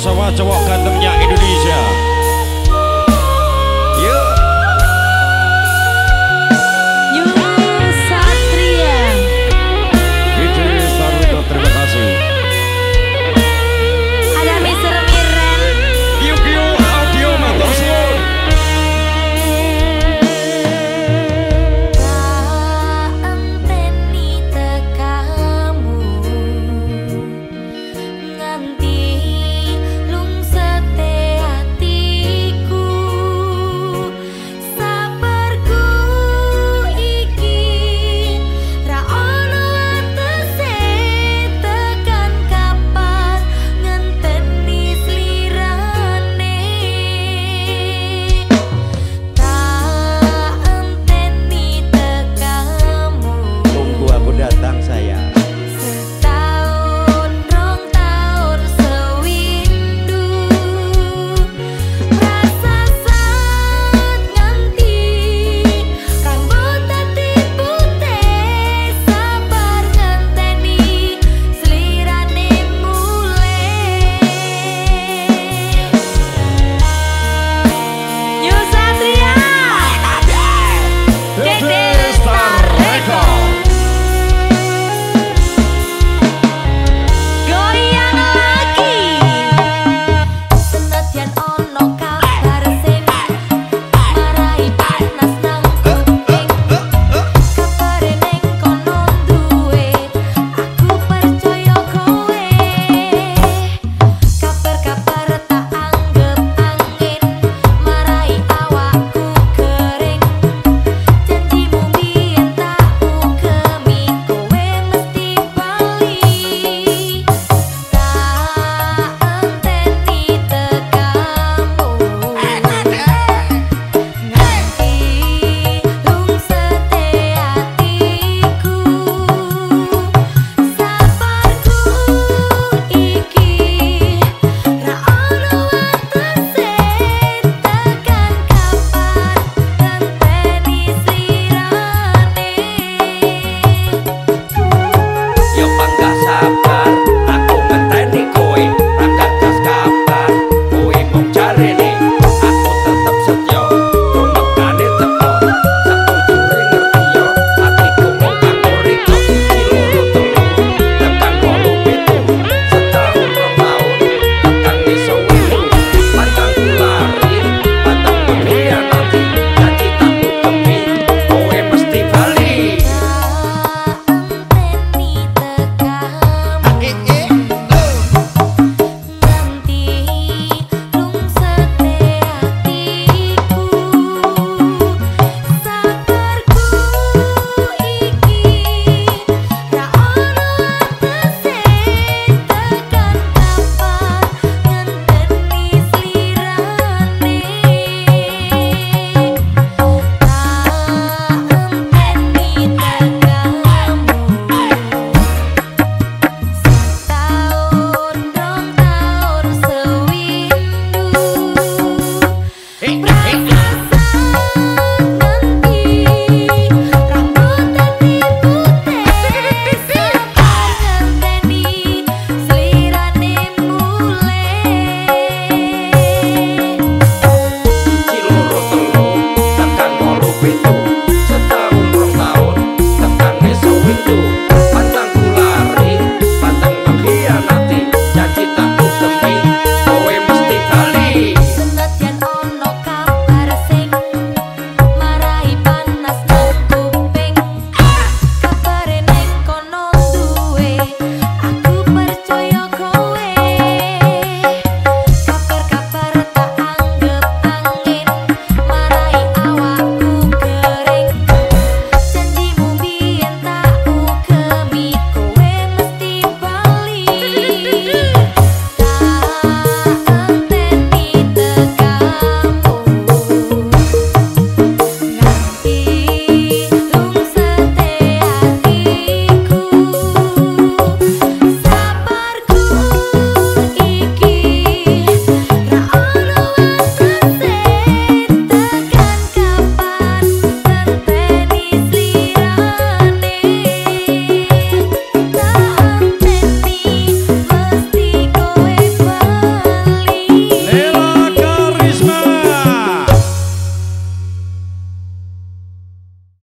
sawah cowok gantengnya Indonesia.